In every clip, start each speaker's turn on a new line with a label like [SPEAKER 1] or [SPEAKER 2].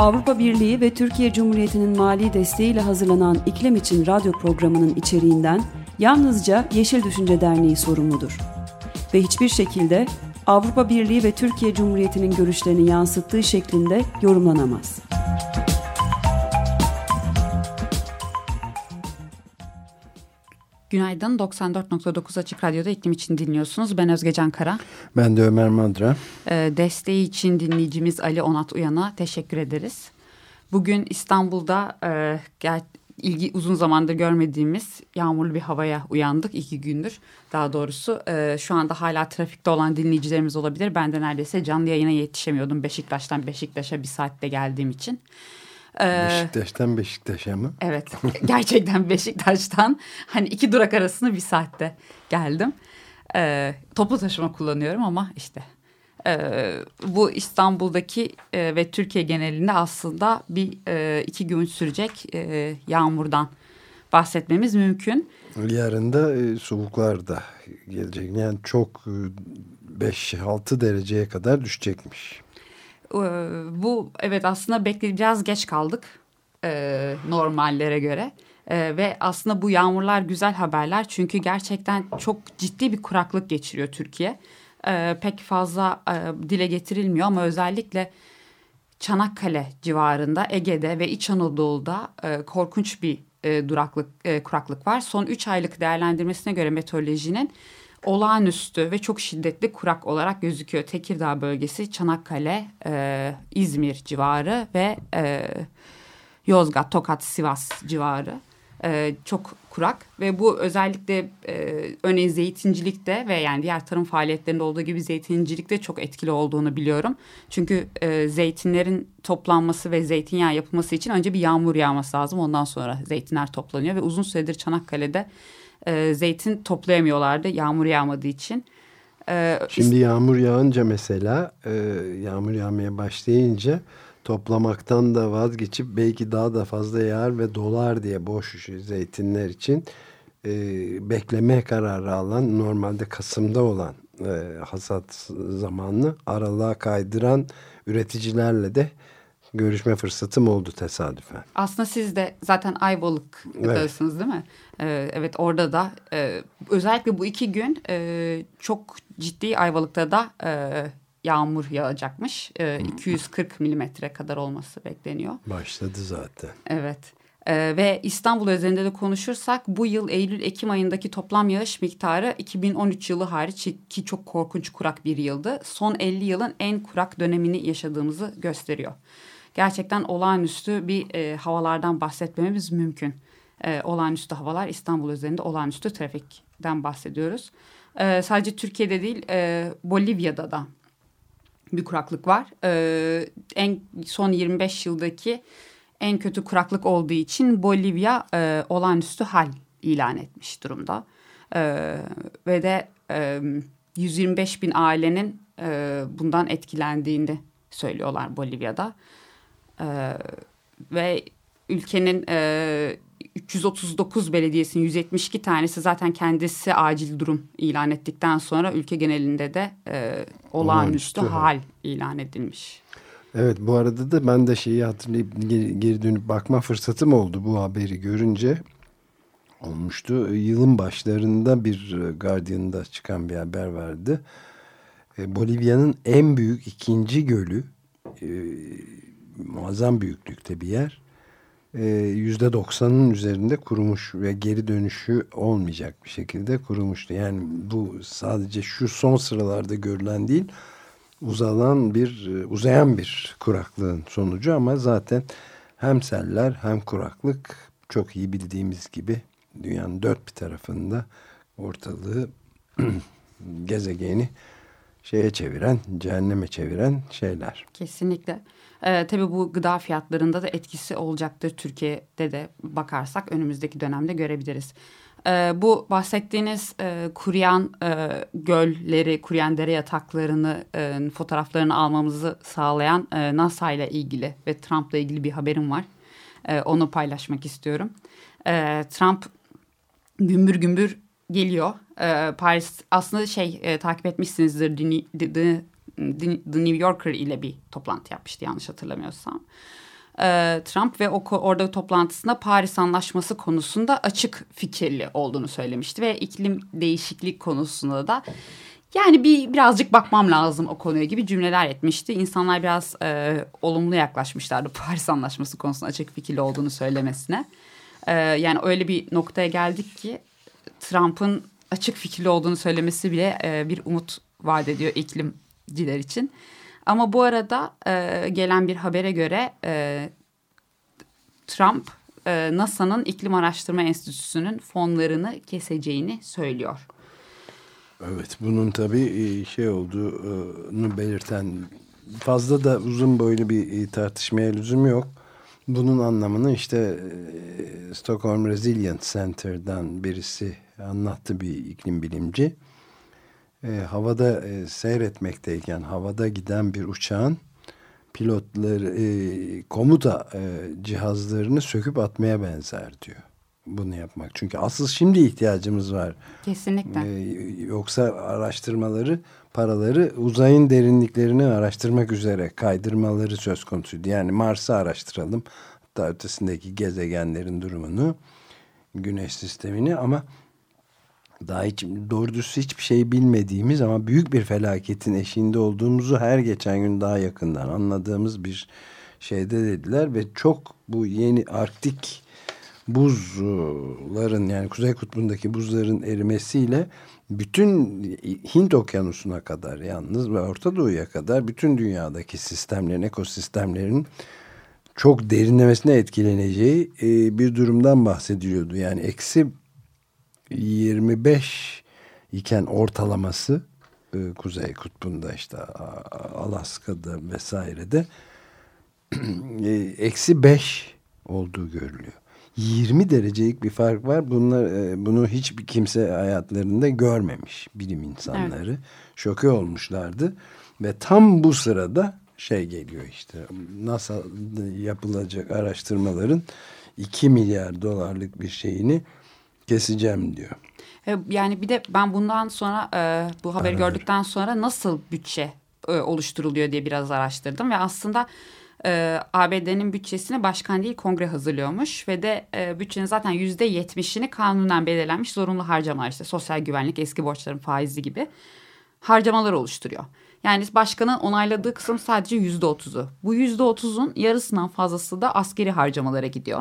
[SPEAKER 1] Avrupa Birliği ve Türkiye Cumhuriyeti'nin mali desteğiyle hazırlanan İklim için radyo programının içeriğinden yalnızca Yeşil Düşünce Derneği sorumludur. Ve hiçbir şekilde Avrupa Birliği ve Türkiye Cumhuriyeti'nin görüşlerini yansıttığı şeklinde yorumlanamaz.
[SPEAKER 2] Günaydın. 94.9 Açık Radyo'da iklim için dinliyorsunuz. Ben Özgecan Kara.
[SPEAKER 3] Ben de Ömer Madra.
[SPEAKER 2] Ee, desteği için dinleyicimiz Ali Onat Uyan'a teşekkür ederiz. Bugün İstanbul'da e, ilgi uzun zamandır görmediğimiz yağmurlu bir havaya uyandık iki gündür. Daha doğrusu e, şu anda hala trafikte olan dinleyicilerimiz olabilir. Ben de neredeyse canlı yayına yetişemiyordum Beşiktaş'tan Beşiktaş'a bir saatte geldiğim için.
[SPEAKER 3] Ee, Beşiktaş'tan Beşiktaş'a mı?
[SPEAKER 2] Evet. Gerçekten Beşiktaş'tan hani iki durak arasında bir saatte geldim. Ee, toplu taşıma kullanıyorum ama işte e, bu İstanbul'daki e, ve Türkiye genelinde aslında bir e, iki gün sürecek e, yağmurdan bahsetmemiz mümkün.
[SPEAKER 3] Yarın da e, soğuklar da gelecek. Yani çok 5-6 e, dereceye kadar düşecekmiş.
[SPEAKER 2] Ee, bu evet aslında bekledi biraz geç kaldık e, normallere göre. E, ve aslında bu yağmurlar güzel haberler çünkü gerçekten çok ciddi bir kuraklık geçiriyor Türkiye. E, pek fazla e, dile getirilmiyor ama özellikle Çanakkale civarında Ege'de ve İç Anadolu'da e, korkunç bir e, duraklık e, kuraklık var. Son 3 aylık değerlendirmesine göre meteorolojinin olağanüstü ve çok şiddetli kurak olarak gözüküyor. Tekirdağ bölgesi, Çanakkale, e, İzmir civarı ve e, Yozgat, Tokat, Sivas civarı e, çok kurak ve bu özellikle e, örneğin zeytincilikte ve yani diğer tarım faaliyetlerinde olduğu gibi zeytincilikte çok etkili olduğunu biliyorum. Çünkü e, zeytinlerin toplanması ve zeytinyağı yapılması için önce bir yağmur yağması lazım. Ondan sonra zeytinler toplanıyor ve uzun süredir Çanakkale'de e, zeytin toplayamıyorlardı yağmur yağmadığı için.
[SPEAKER 3] E, Şimdi yağmur yağınca mesela e, yağmur yağmaya başlayınca toplamaktan da vazgeçip belki daha da fazla yağar ve dolar diye boş zeytinler için e, bekleme kararı alan normalde Kasım'da olan e, hasat zamanını aralığa kaydıran üreticilerle de görüşme fırsatım oldu tesadüfen.
[SPEAKER 2] Aslında siz de zaten Ayvalık'tasınız evet. değil mi? Ee, evet orada da e, özellikle bu iki gün e, çok ciddi Ayvalık'ta da e, yağmur yağacakmış. E, 240 milimetre kadar olması bekleniyor.
[SPEAKER 3] Başladı zaten.
[SPEAKER 2] Evet. Ee, ve İstanbul üzerinde de konuşursak bu yıl Eylül-Ekim ayındaki toplam yağış miktarı 2013 yılı hariç ki çok korkunç kurak bir yıldı. Son 50 yılın en kurak dönemini yaşadığımızı gösteriyor. Gerçekten olağanüstü bir e, havalardan bahsetmemiz mümkün e, olağanüstü havalar İstanbul üzerinde olağanüstü trafikten bahsediyoruz. E, sadece Türkiye'de değil e, Bolivya'da da bir kuraklık var. E, en son 25 yıldaki en kötü kuraklık olduğu için Bolivya e, olağanüstü hal ilan etmiş durumda. E, ve de e, 125 bin ailenin e, bundan etkilendiğini söylüyorlar Bolivya'da. E, ve ülkenin e, 339 belediyesinin 172 tanesi zaten kendisi acil durum ilan ettikten sonra ülke genelinde de e, olağanüstü hal ilan edilmiş.
[SPEAKER 3] Evet bu arada da ben de şeyi hatırlayıp geri dönüp bakma fırsatım oldu bu haberi görünce olmuştu. Yılın başlarında bir e, Guardian'da çıkan bir haber vardı. E, Bolivya'nın en büyük ikinci gölü e, muazzam büyüklükte bir yer %90'ın ee, üzerinde kurumuş ve geri dönüşü olmayacak bir şekilde kurumuştu. Yani bu sadece şu son sıralarda görülen değil uzanan bir e, uzayan bir kuraklığın sonucu ama zaten hem seller hem kuraklık çok iyi bildiğimiz gibi dünyanın dört bir tarafında ortalığı gezegeni şeye çeviren, cehenneme çeviren şeyler.
[SPEAKER 2] Kesinlikle. Ee, tabii bu gıda fiyatlarında da etkisi olacaktır. Türkiye'de de bakarsak önümüzdeki dönemde görebiliriz. Ee, bu bahsettiğiniz e, kuruyan e, gölleri, kuruyan dere yataklarını e, fotoğraflarını almamızı sağlayan e, NASA ile ilgili ve Trump'la ilgili bir haberim var. E, onu paylaşmak istiyorum. E, Trump gümbür gümbür geliyor. E, Paris aslında şey e, takip etmişsinizdir The, The, The New Yorker ile bir toplantı yapmıştı yanlış hatırlamıyorsam. E, Trump ve o orada toplantısında Paris Anlaşması konusunda açık fikirli olduğunu söylemişti ve iklim değişiklik konusunda da yani bir birazcık bakmam lazım o konuya gibi cümleler etmişti. İnsanlar biraz e, olumlu yaklaşmışlardı Paris Anlaşması konusunda açık fikirli olduğunu söylemesine. E, yani öyle bir noktaya geldik ki Trump'ın açık fikirli olduğunu söylemesi bile e, bir umut vaat ediyor iklimciler için. Ama bu arada e, gelen bir habere göre e, Trump e, NASA'nın İklim Araştırma Enstitüsü'nün fonlarını keseceğini söylüyor.
[SPEAKER 3] Evet bunun tabii e, şey olduğunu belirten fazla da uzun boylu bir e, tartışmaya lüzum yok. Bunun anlamını işte e, Stockholm Resilience Center'dan birisi anlattı bir iklim bilimci. E, havada e, seyretmekteyken havada giden bir uçağın pilotları e, komuta e, cihazlarını söküp atmaya benzer diyor. Bunu yapmak. Çünkü asıl şimdi ihtiyacımız var.
[SPEAKER 2] Kesinlikle. E,
[SPEAKER 3] yoksa araştırmaları, paraları uzayın derinliklerini araştırmak üzere kaydırmaları söz konusuydu. Yani Mars'ı araştıralım. Hatta ötesindeki gezegenlerin durumunu, güneş sistemini ama daha hiç doğru düz hiçbir şey bilmediğimiz ama büyük bir felaketin eşiğinde olduğumuzu her geçen gün daha yakından anladığımız bir şeyde dediler ve çok bu yeni Arktik buzların yani Kuzey Kutbu'ndaki buzların erimesiyle bütün Hint okyanusuna kadar yalnız ve Orta Doğu'ya kadar bütün dünyadaki sistemlerin, ekosistemlerin çok derinlemesine etkileneceği e, bir durumdan bahsediliyordu. Yani eksi 25 iken ortalaması e, Kuzey Kutbu'nda işte Alaska'da vesairede e, eksi 5 olduğu görülüyor. 20 derecelik bir fark var. Bunlar e, bunu hiçbir kimse hayatlarında görmemiş bilim insanları. Evet. Şoke olmuşlardı ve tam bu sırada şey geliyor işte NASA yapılacak araştırmaların 2 milyar dolarlık bir şeyini keseceğim diyor.
[SPEAKER 2] E, yani bir de ben bundan sonra e, bu haberi Anladım. gördükten sonra nasıl bütçe e, oluşturuluyor diye biraz araştırdım ve aslında e, ABD'nin bütçesini başkan değil kongre hazırlıyormuş ve de e, bütçenin zaten yüzde yetmişini kanunen belirlenmiş zorunlu harcamalar işte sosyal güvenlik eski borçların faizi gibi harcamalar oluşturuyor. Yani başkanın onayladığı kısım sadece yüzde otuzu. Bu yüzde otuzun yarısından fazlası da askeri harcamalara gidiyor.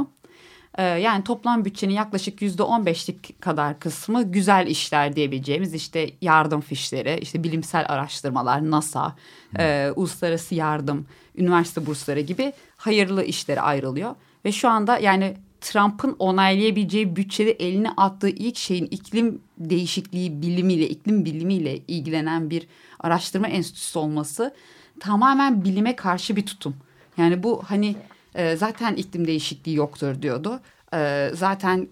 [SPEAKER 2] Ee, yani toplam bütçenin yaklaşık yüzde on beşlik kadar kısmı güzel işler diyebileceğimiz işte yardım fişleri, işte bilimsel araştırmalar, NASA, e, uluslararası yardım, üniversite bursları gibi hayırlı işlere ayrılıyor. Ve şu anda yani Trump'ın onaylayabileceği bütçede eline attığı ilk şeyin iklim değişikliği bilimiyle, iklim bilimiyle ilgilenen bir araştırma enstitüsü olması tamamen bilime karşı bir tutum. Yani bu hani e, zaten iklim değişikliği yoktur diyordu. E, zaten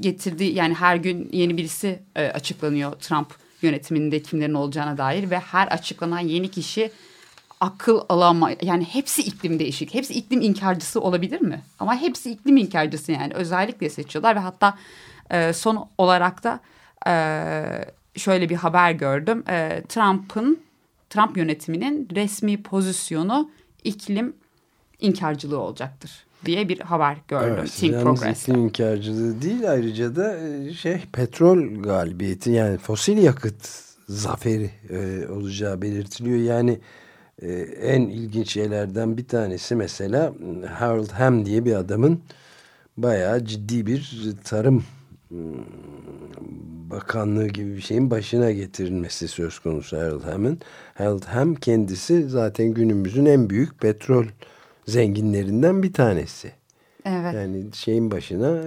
[SPEAKER 2] getirdiği yani her gün yeni birisi e, açıklanıyor Trump yönetiminde kimlerin olacağına dair ve her açıklanan yeni kişi akıl alama yani hepsi iklim değişik. Hepsi iklim inkarcısı olabilir mi? Ama hepsi iklim inkarcısı yani özellikle seçiyorlar ve hatta e, son olarak da e, şöyle bir haber gördüm. E, Trump'ın Trump yönetiminin resmi pozisyonu iklim inkarcılığı olacaktır diye bir haber gördüm. Evet, Think
[SPEAKER 3] Progress'te. inkarcılığı değil ayrıca da e, şey petrol galibiyeti yani fosil yakıt zaferi e, olacağı belirtiliyor. Yani e, en ilginç şeylerden bir tanesi mesela Harold Ham diye bir adamın bayağı ciddi bir tarım hmm, bakanlığı gibi bir şeyin başına getirilmesi söz konusu Harold Ham'ın. Harold Ham kendisi zaten günümüzün en büyük petrol zenginlerinden bir tanesi.
[SPEAKER 2] Evet.
[SPEAKER 3] Yani şeyin başına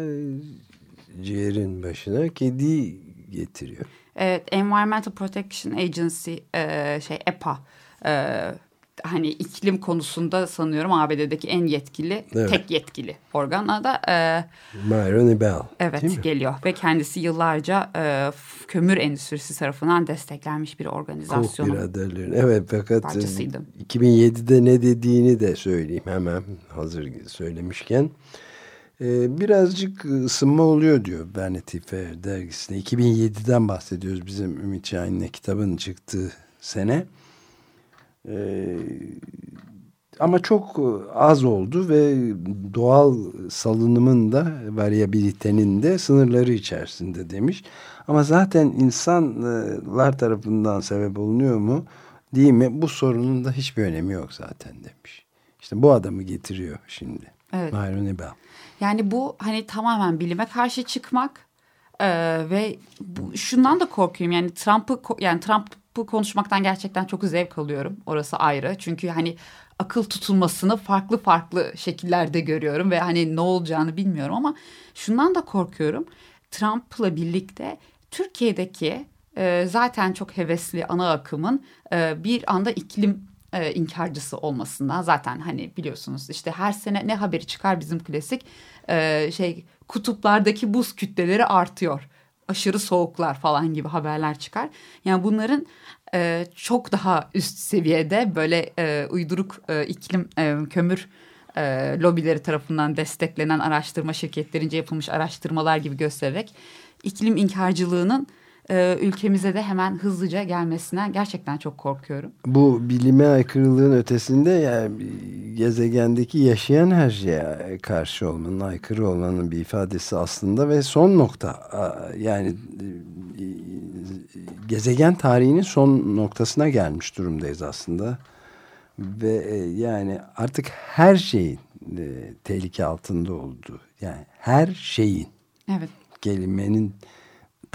[SPEAKER 3] ciğerin başına kedi getiriyor.
[SPEAKER 2] Evet, Environmental Protection Agency e, şey EPA e, hani iklim konusunda sanıyorum ABD'deki en yetkili, evet. tek yetkili organ da e,
[SPEAKER 3] Myron Ebell.
[SPEAKER 2] Evet geliyor ve kendisi yıllarca e, kömür endüstrisi tarafından desteklenmiş bir organizasyon.
[SPEAKER 3] Koch biraderlerin. Evet fakat parçasıydı. 2007'de ne dediğini de söyleyeyim hemen hazır söylemişken. Ee, birazcık ısınma oluyor diyor Vanity Fair dergisinde. 2007'den bahsediyoruz bizim Ümit Şahin'le kitabın çıktığı sene. Ee, ama çok az oldu ve doğal salınımın da varyabilitenin de sınırları içerisinde demiş. Ama zaten insanlar tarafından sebep olunuyor mu değil mi? Bu sorunun da hiçbir önemi yok zaten demiş. İşte bu adamı getiriyor şimdi. Evet. Myron Ebel.
[SPEAKER 2] Yani bu hani tamamen bilime karşı çıkmak e, ve bu, şundan da korkuyorum. Yani Trump'ı yani Trump'ı konuşmaktan gerçekten çok zevk alıyorum. Orası ayrı. Çünkü hani akıl tutulmasını farklı farklı şekillerde görüyorum ve hani ne olacağını bilmiyorum ama şundan da korkuyorum. Trump'la birlikte Türkiye'deki e, zaten çok hevesli ana akımın e, bir anda iklim e, inkarcısı olmasından zaten hani biliyorsunuz işte her sene ne haberi çıkar bizim klasik e, şey kutuplardaki buz kütleleri artıyor aşırı soğuklar falan gibi haberler çıkar. Yani bunların e, çok daha üst seviyede böyle e, uyduruk e, iklim e, kömür e, lobileri tarafından desteklenen araştırma şirketlerince yapılmış araştırmalar gibi göstererek iklim inkarcılığının e, ülkemize de hemen hızlıca gelmesine gerçekten çok korkuyorum.
[SPEAKER 3] Bu bilime aykırılığın ötesinde yani gezegendeki yaşayan her şeye karşı olmanın, aykırı olmanın bir ifadesi aslında ve son nokta yani e, gezegen tarihinin son noktasına gelmiş durumdayız aslında. Ve e, yani artık her şeyin e, tehlike altında olduğu yani her şeyin
[SPEAKER 2] evet.
[SPEAKER 3] kelimenin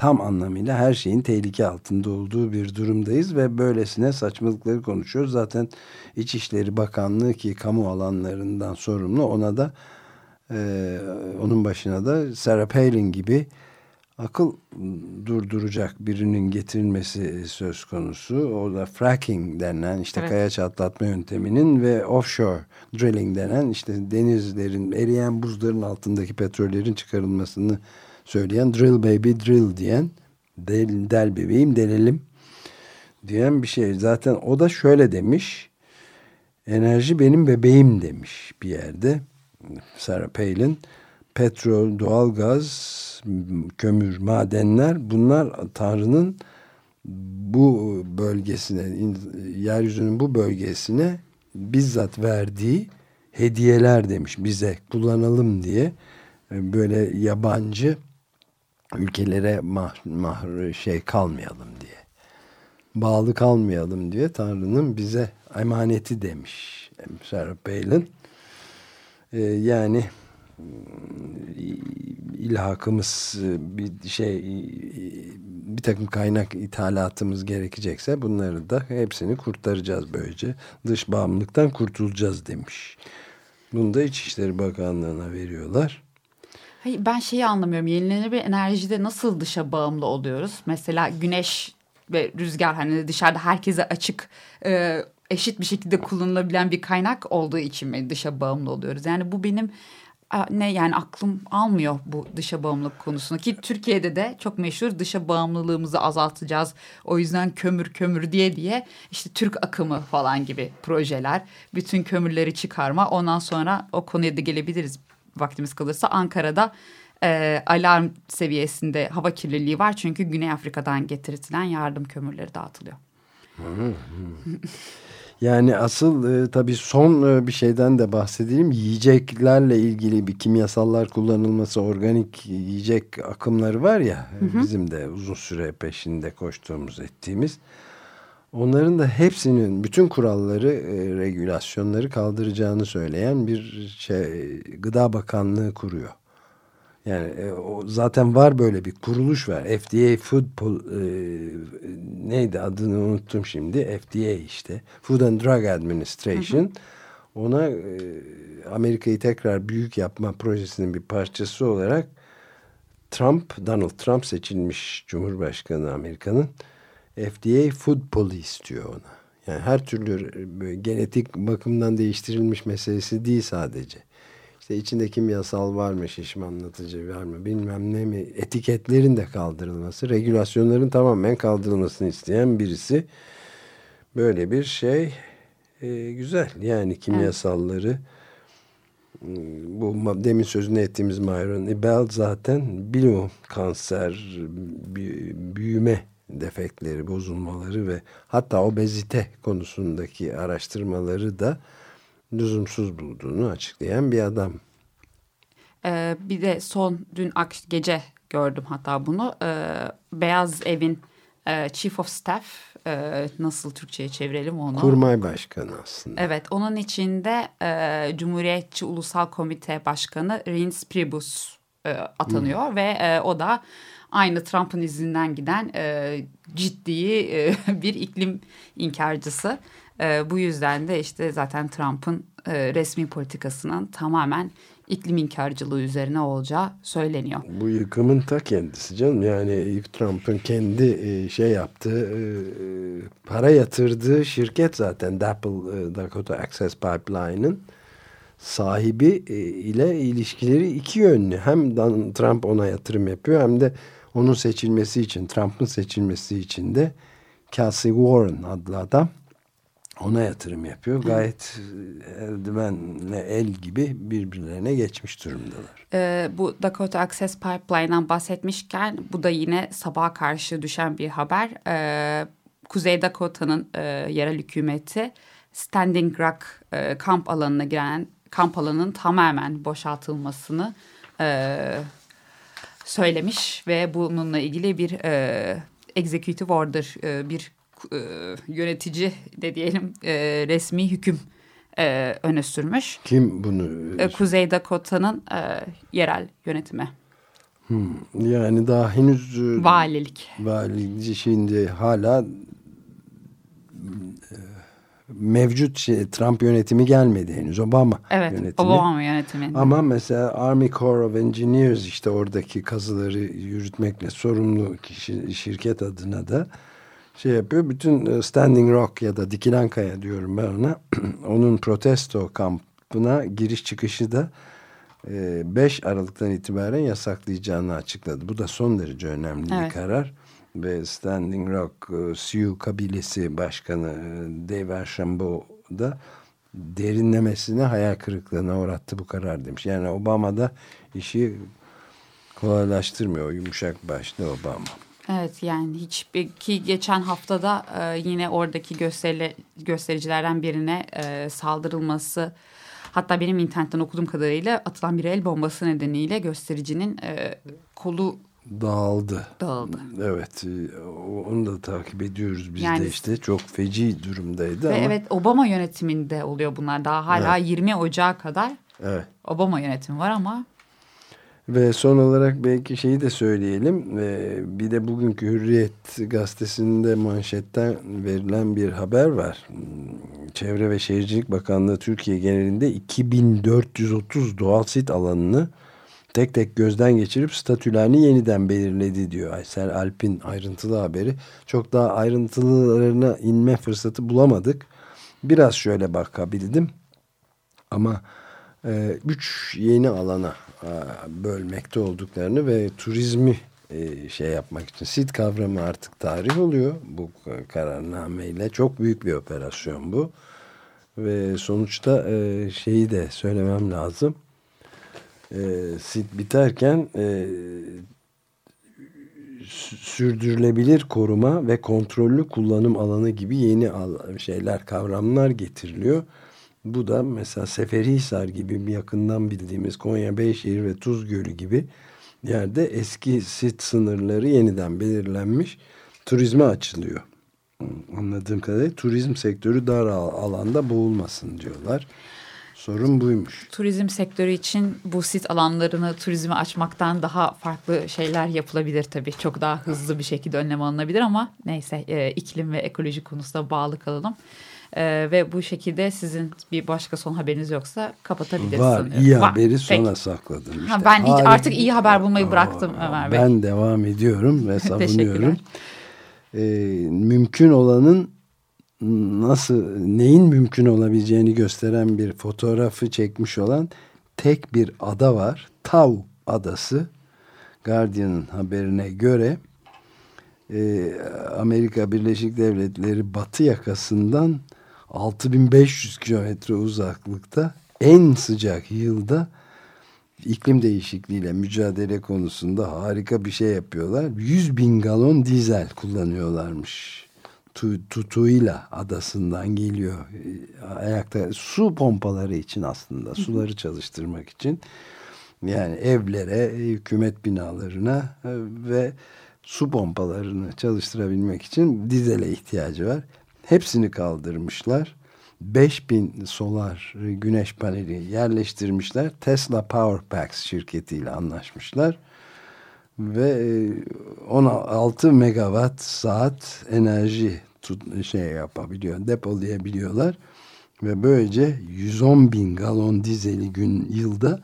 [SPEAKER 3] tam anlamıyla her şeyin tehlike altında olduğu bir durumdayız ve böylesine saçmalıkları konuşuyoruz. Zaten İçişleri Bakanlığı ki kamu alanlarından sorumlu ona da e, onun başına da Sarah Palin gibi akıl durduracak birinin getirilmesi söz konusu. O da fracking denen işte evet. kaya çatlatma yönteminin ve offshore drilling denen işte denizlerin eriyen buzların altındaki petrollerin çıkarılmasını söyleyen drill baby drill diyen del, del bebeğim delelim diyen bir şey. Zaten o da şöyle demiş enerji benim bebeğim demiş bir yerde. Sarah Palin petrol, doğalgaz, kömür, madenler bunlar Tanrı'nın bu bölgesine, yeryüzünün bu bölgesine bizzat verdiği hediyeler demiş. Bize kullanalım diye. Böyle yabancı ülkelere mah, mah şey kalmayalım diye. Bağlı kalmayalım diye Tanrı'nın bize emaneti demiş Sarah Palin. Ee, yani ilhakımız bir şey bir takım kaynak ithalatımız gerekecekse bunları da hepsini kurtaracağız böylece. Dış bağımlılıktan kurtulacağız demiş. Bunu da İçişleri Bakanlığı'na veriyorlar.
[SPEAKER 2] Hayır, ben şeyi anlamıyorum. Yenilenebilir enerjide nasıl dışa bağımlı oluyoruz? Mesela güneş ve rüzgar hani dışarıda herkese açık e, eşit bir şekilde kullanılabilen bir kaynak olduğu için mi dışa bağımlı oluyoruz? Yani bu benim ne yani aklım almıyor bu dışa bağımlılık konusunu ki Türkiye'de de çok meşhur dışa bağımlılığımızı azaltacağız. O yüzden kömür kömür diye diye işte Türk akımı falan gibi projeler bütün kömürleri çıkarma ondan sonra o konuya da gelebiliriz vaktimiz kalırsa Ankara'da e, alarm seviyesinde hava kirliliği var. Çünkü Güney Afrika'dan getirilen yardım kömürleri dağıtılıyor.
[SPEAKER 3] Yani asıl e, tabii son e, bir şeyden de bahsedelim. Yiyeceklerle ilgili bir kimyasallar kullanılması, organik yiyecek akımları var ya. Hı hı. Bizim de uzun süre peşinde koştuğumuz ettiğimiz. Onların da hepsinin bütün kuralları, e, regülasyonları kaldıracağını söyleyen bir şey Gıda Bakanlığı kuruyor. Yani e, o zaten var böyle bir kuruluş var. FDA Food Pol, e, neydi adını unuttum şimdi. FDA işte. Food and Drug Administration. Hı hı. Ona e, Amerika'yı tekrar büyük yapma projesinin bir parçası olarak Trump, Donald Trump seçilmiş Cumhurbaşkanı Amerika'nın FDA Food Police diyor ona. Yani her türlü genetik bakımdan değiştirilmiş meselesi değil sadece. İşte içinde kimyasal var mı, şişmanlatıcı var mı, bilmem ne mi, etiketlerin de kaldırılması, regülasyonların tamamen kaldırılmasını isteyen birisi. Böyle bir şey e, güzel. Yani kimyasalları evet bu demin sözünü ettiğimiz Myron Ibel zaten biliyor kanser, büyüme defektleri, bozulmaları ve hatta obezite konusundaki araştırmaları da lüzumsuz bulduğunu açıklayan bir adam.
[SPEAKER 2] Ee, bir de son dün gece gördüm hatta bunu. Ee, Beyaz Evin e, Chief of Staff e, nasıl Türkçe'ye çevirelim onu?
[SPEAKER 3] Kurmay Başkanı aslında.
[SPEAKER 2] Evet onun içinde e, Cumhuriyetçi Ulusal Komite Başkanı Reince Priebus e, atanıyor hmm. ve e, o da aynı Trump'ın izinden giden e, ciddi e, bir iklim inkarcısı. E, bu yüzden de işte zaten Trump'ın e, resmi politikasının tamamen iklim inkarcılığı üzerine olacağı söyleniyor.
[SPEAKER 3] Bu yıkımın ta kendisi canım. Yani Trump'ın kendi e, şey yaptığı, e, para yatırdığı şirket zaten DAPL, e, Dakota Access Pipeline'ın sahibi ile ilişkileri iki yönlü. Hem Trump ona yatırım yapıyor hem de onun seçilmesi için, Trump'ın seçilmesi için de Kelsey Warren adlı adam ona yatırım yapıyor. Gayet e, eldivenle el gibi birbirlerine geçmiş durumdalar.
[SPEAKER 2] Ee, bu Dakota Access Pipeline'dan bahsetmişken bu da yine sabaha karşı düşen bir haber. Ee, Kuzey Dakota'nın e, yerel hükümeti Standing Rock e, kamp alanına giren kamp alanının tamamen boşaltılmasını e, söylemiş ve bununla ilgili bir e, executive order e, bir e, yönetici de diyelim e, resmi hüküm e, öne sürmüş.
[SPEAKER 3] Kim bunu?
[SPEAKER 2] E, Kuzey Dakota'nın e, yerel yönetimi.
[SPEAKER 3] Hmm, yani daha henüz
[SPEAKER 2] e, valilik.
[SPEAKER 3] Valilik şimdi hala e, mevcut şey, Trump yönetimi gelmedi henüz. Obama
[SPEAKER 2] evet,
[SPEAKER 3] yönetimi.
[SPEAKER 2] Obama yönetimi.
[SPEAKER 3] Ama mesela Army Corps of Engineers işte oradaki kazıları yürütmekle sorumlu kişi, şirket adına da şey yapıyor. Bütün e, Standing Rock ya da Dikilen Kaya diyorum ben ona. onun protesto kampına giriş çıkışı da 5 e, Aralık'tan itibaren yasaklayacağını açıkladı. Bu da son derece önemli evet. bir karar. Ve Standing Rock e, Sioux kabilesi başkanı Dave Archambault da derinlemesine hayal kırıklığına uğrattı bu karar demiş. Yani Obama da işi kolaylaştırmıyor. Yumuşak başlı Obama.
[SPEAKER 2] Evet yani hiç ki geçen haftada e, yine oradaki gösteri, göstericilerden birine e, saldırılması hatta benim internetten okuduğum kadarıyla atılan bir el bombası nedeniyle göstericinin e, kolu
[SPEAKER 3] dağıldı.
[SPEAKER 2] Dağıldı.
[SPEAKER 3] Evet e, onu da takip ediyoruz biz yani, de işte çok feci durumdaydı
[SPEAKER 2] ve
[SPEAKER 3] ama.
[SPEAKER 2] Evet Obama yönetiminde oluyor bunlar daha hala evet. 20 Ocağı kadar evet. Obama yönetimi var ama
[SPEAKER 3] ve son olarak belki şeyi de söyleyelim. Ee, bir de bugünkü Hürriyet gazetesinde manşetten verilen bir haber var. Çevre ve Şehircilik Bakanlığı Türkiye genelinde 2430 doğal sit alanını tek tek gözden geçirip statülerini yeniden belirledi diyor Aysel Alp'in ayrıntılı haberi. Çok daha ayrıntılarına inme fırsatı bulamadık. Biraz şöyle bakabildim. Ama e, üç yeni alana e, bölmekte olduklarını ve turizmi e, şey yapmak için sit kavramı artık tarih oluyor bu kararnameyle çok büyük bir operasyon bu ve sonuçta e, şeyi de söylemem lazım sit biterken sürdürülebilir koruma ve kontrollü kullanım alanı gibi yeni şeyler kavramlar getiriliyor bu da mesela Seferihisar gibi yakından bildiğimiz Konya Beyşehir ve Tuz Gölü gibi yerde eski sit sınırları yeniden belirlenmiş turizme açılıyor. Anladığım kadarıyla turizm sektörü dar alanda boğulmasın diyorlar. Sorun buymuş.
[SPEAKER 2] Turizm sektörü için bu sit alanlarını turizme açmaktan daha farklı şeyler yapılabilir tabii. Çok daha hızlı bir şekilde önlem alınabilir ama neyse e, iklim ve ekoloji konusunda bağlı kalalım. E, ve bu şekilde sizin bir başka son haberiniz yoksa kapatabiliriz.
[SPEAKER 3] Var
[SPEAKER 2] sanıyorum.
[SPEAKER 3] iyi
[SPEAKER 2] Var.
[SPEAKER 3] haberi sona
[SPEAKER 2] Peki.
[SPEAKER 3] sakladım. Işte.
[SPEAKER 2] Ha, ben hiç artık iyi haber bulmayı bıraktım Ömer Bey.
[SPEAKER 3] Ben devam ediyorum ve savunuyorum. Ee, mümkün olanın nasıl neyin mümkün olabileceğini gösteren bir fotoğrafı çekmiş olan tek bir ada var. Tau adası. Guardian'ın haberine göre e, Amerika Birleşik Devletleri batı yakasından 6500 kilometre uzaklıkta en sıcak yılda iklim değişikliğiyle mücadele konusunda harika bir şey yapıyorlar. 100 bin galon dizel kullanıyorlarmış. Tu- Tutuila adasından geliyor. E, Ayakta su pompaları için aslında suları çalıştırmak için. Yani evlere, hükümet binalarına e, ve su pompalarını çalıştırabilmek için dizele ihtiyacı var. Hepsini kaldırmışlar. 5000 solar e, güneş paneli yerleştirmişler. Tesla Powerpacks şirketiyle anlaşmışlar. Ve e, 16 megawatt saat enerji tut, şey yapabiliyor, depolayabiliyorlar. Ve böylece 110 bin galon dizeli gün yılda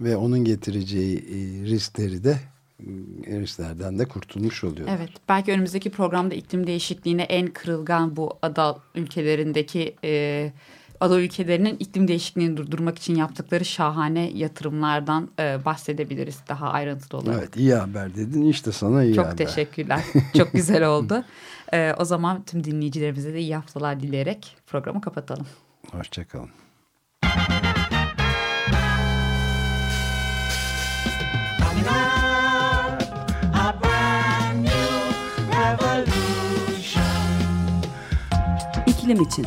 [SPEAKER 3] ve onun getireceği e, riskleri de e, risklerden de kurtulmuş oluyor.
[SPEAKER 2] Evet, belki önümüzdeki programda iklim değişikliğine en kırılgan bu ada ülkelerindeki e, ada ülkelerinin iklim değişikliğini durdurmak için yaptıkları şahane yatırımlardan e, bahsedebiliriz daha ayrıntılı olarak.
[SPEAKER 3] Evet, iyi haber dedin. İşte sana iyi
[SPEAKER 2] Çok
[SPEAKER 3] haber.
[SPEAKER 2] teşekkürler. Çok güzel oldu. E, o zaman tüm dinleyicilerimize de iyi haftalar dileyerek programı kapatalım.
[SPEAKER 3] Hoşçakalın.
[SPEAKER 1] İklim için.